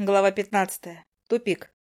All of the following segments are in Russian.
Глава пятнадцатая. Тупик.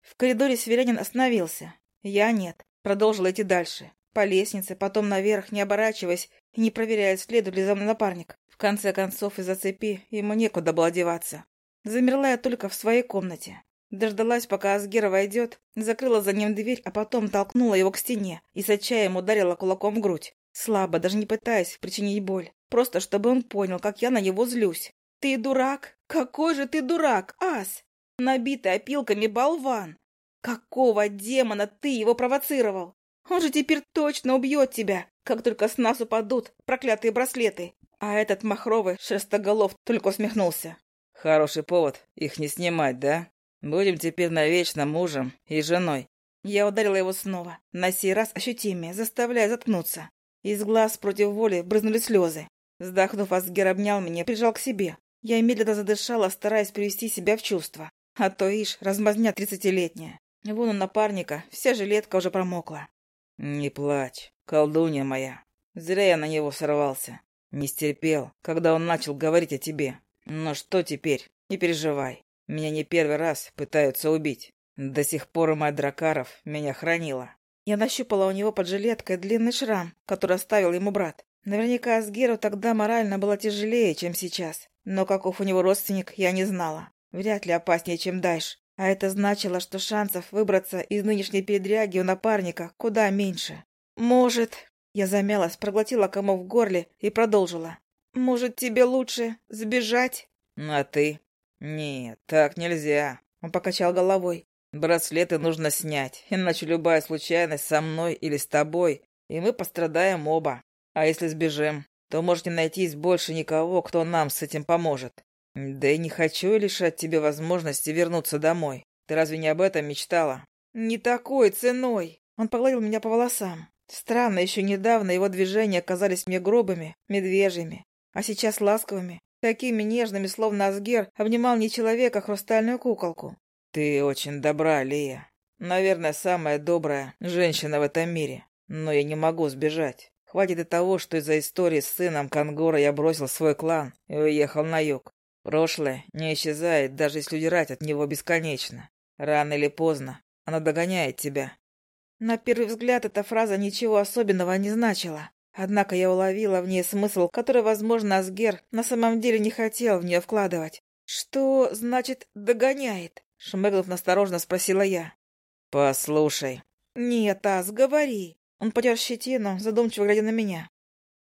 В коридоре северянин остановился. Я нет. Продолжил идти дальше. По лестнице, потом наверх, не оборачиваясь и не проверяя, следует ли за мной напарник. В конце концов, из-за цепи ему некуда было деваться. Замерла я только в своей комнате. Дождалась, пока Асгера войдет, закрыла за ним дверь, а потом толкнула его к стене и с отчаем ударила кулаком в грудь. Слабо, даже не пытаясь причинить боль. Просто чтобы он понял, как я на него злюсь. «Ты дурак? Какой же ты дурак, ас! Набитый опилками болван! Какого демона ты его провоцировал? Он же теперь точно убьет тебя, как только с нас упадут проклятые браслеты!» А этот махровый шерстоголов только усмехнулся. «Хороший повод их не снимать, да? Будем теперь навечно мужем и женой». Я ударила его снова, на сей раз ощутимее, заставляя заткнуться. Из глаз против воли брызнули слезы. Вздохнув, Асгер обнял меня, прижал к себе. Я медленно задышала, стараясь привести себя в чувство. А то, ишь, размазня тридцатилетняя. Вон у напарника, вся жилетка уже промокла. «Не плачь, колдунья моя. Зря я на него сорвался. Не стерпел, когда он начал говорить о тебе. Но что теперь? Не переживай. Меня не первый раз пытаются убить. До сих пор мать Дракаров меня хранила. Я нащупала у него под жилеткой длинный шрам, который оставил ему брат. Наверняка Асгеру тогда морально было тяжелее, чем сейчас. Но каков у него родственник, я не знала. Вряд ли опаснее, чем Дайш. А это значило, что шансов выбраться из нынешней передряги у напарника куда меньше. Может... Я замялась, проглотила комок в горле и продолжила. «Может, тебе лучше сбежать?» «А ты?» «Нет, так нельзя», — он покачал головой. «Браслеты нужно снять, иначе любая случайность со мной или с тобой, и мы пострадаем оба. А если сбежим, то может не найтись больше никого, кто нам с этим поможет. Да и не хочу лишать тебе возможности вернуться домой. Ты разве не об этом мечтала?» «Не такой ценой!» Он погладил меня по волосам. Странно, еще недавно его движения казались мне грубыми, медвежьими, а сейчас ласковыми, такими нежными, словно Асгер обнимал не человека, а хрустальную куколку. «Ты очень добра, Лия. Наверное, самая добрая женщина в этом мире. Но я не могу сбежать. Хватит и того, что из-за истории с сыном Кангора я бросил свой клан и уехал на юг. Прошлое не исчезает, даже если удирать от него бесконечно. Рано или поздно оно догоняет тебя. На первый взгляд эта фраза ничего особенного не значила. Однако я уловила в ней смысл, который, возможно, Асгер на самом деле не хотел в нее вкладывать. «Что значит «догоняет»?» — шмыгнув насторожно спросила я. «Послушай». «Нет, Ас, говори». Он потер щетину, задумчиво глядя на меня.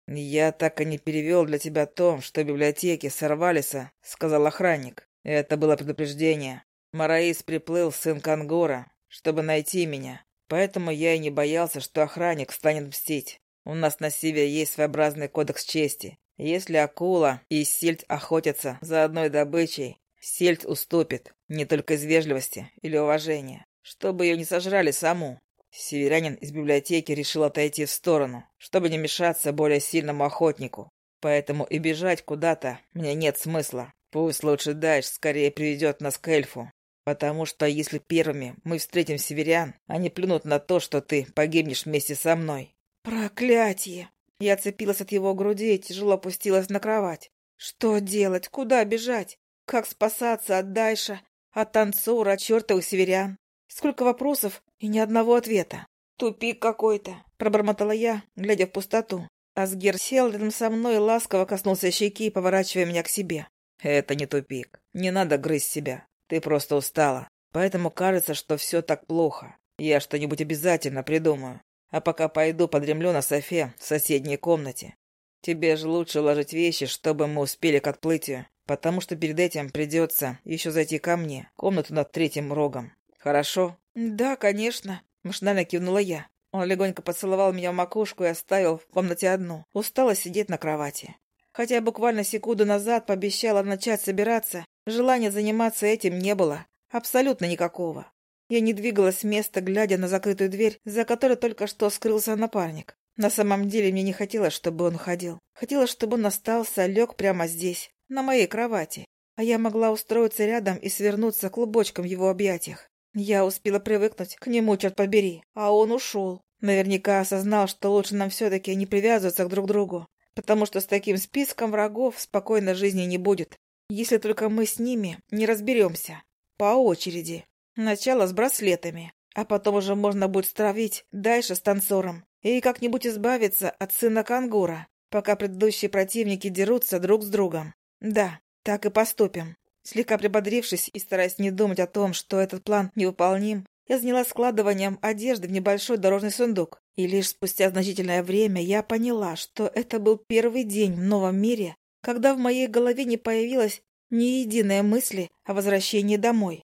«Я так и не перевел для тебя то, что в библиотеке сорвалися», — сказал охранник. «Это было предупреждение. Мараис приплыл, сын Кангора, чтобы найти меня. Поэтому я и не боялся, что охранник станет мстить. У нас на севере есть своеобразный кодекс чести. Если акула и сельдь охотятся за одной добычей, сельдь уступит, не только из вежливости или уважения, чтобы ее не сожрали саму. Северянин из библиотеки решил отойти в сторону, чтобы не мешаться более сильному охотнику. Поэтому и бежать куда-то мне нет смысла. Пусть лучше Дайш скорее приведет нас к эльфу, Потому что если первыми мы встретим северян, они плюнут на то, что ты погибнешь вместе со мной. Проклятие! Я цепилась от его груди и тяжело опустилась на кровать. Что делать? Куда бежать? Как спасаться от Дайша, от танцора, от чертовых северян? Сколько вопросов и ни одного ответа. Тупик какой-то, пробормотала я, глядя в пустоту. Асгер сел рядом со мной и ласково коснулся щеки, поворачивая меня к себе. Это не тупик. Не надо грызть себя. Ты просто устала. Поэтому кажется, что все так плохо. Я что-нибудь обязательно придумаю. А пока пойду подремлю на софе в соседней комнате. Тебе же лучше уложить вещи, чтобы мы успели к отплытию, потому что перед этим придется еще зайти ко мне, комнату над третьим рогом. Хорошо? Да, конечно, машинально кивнула я. Он легонько поцеловал меня в макушку и оставил в комнате одну. Устала сидеть на кровати. Хотя буквально секунду назад пообещала начать собираться, Желания заниматься этим не было. Абсолютно никакого. Я не двигалась с места, глядя на закрытую дверь, за которой только что скрылся напарник. На самом деле мне не хотелось, чтобы он уходил. Хотелось, чтобы он остался, лег прямо здесь, на моей кровати. А я могла устроиться рядом и свернуться клубочком в его объятиях. Я успела привыкнуть к нему, черт побери, а он ушел. Наверняка осознал, что лучше нам все-таки не привязываться друг к другу, потому что с таким списком врагов спокойной жизни не будет. Если только мы с ними не разберемся. по очереди. Начало с браслетами, а потом уже можно будет стравить дальше с танцором и как-нибудь избавиться от сына Кангура, пока предыдущие противники дерутся друг с другом. Да, так и поступим. Слегка прибодрившись и стараясь не думать о том, что этот план невыполним, я занялась складыванием одежды в небольшой дорожный сундук. И лишь спустя значительное время я поняла, что это был первый день в новом мире, когда в моей голове не появилось ни единой мысли о возвращении домой.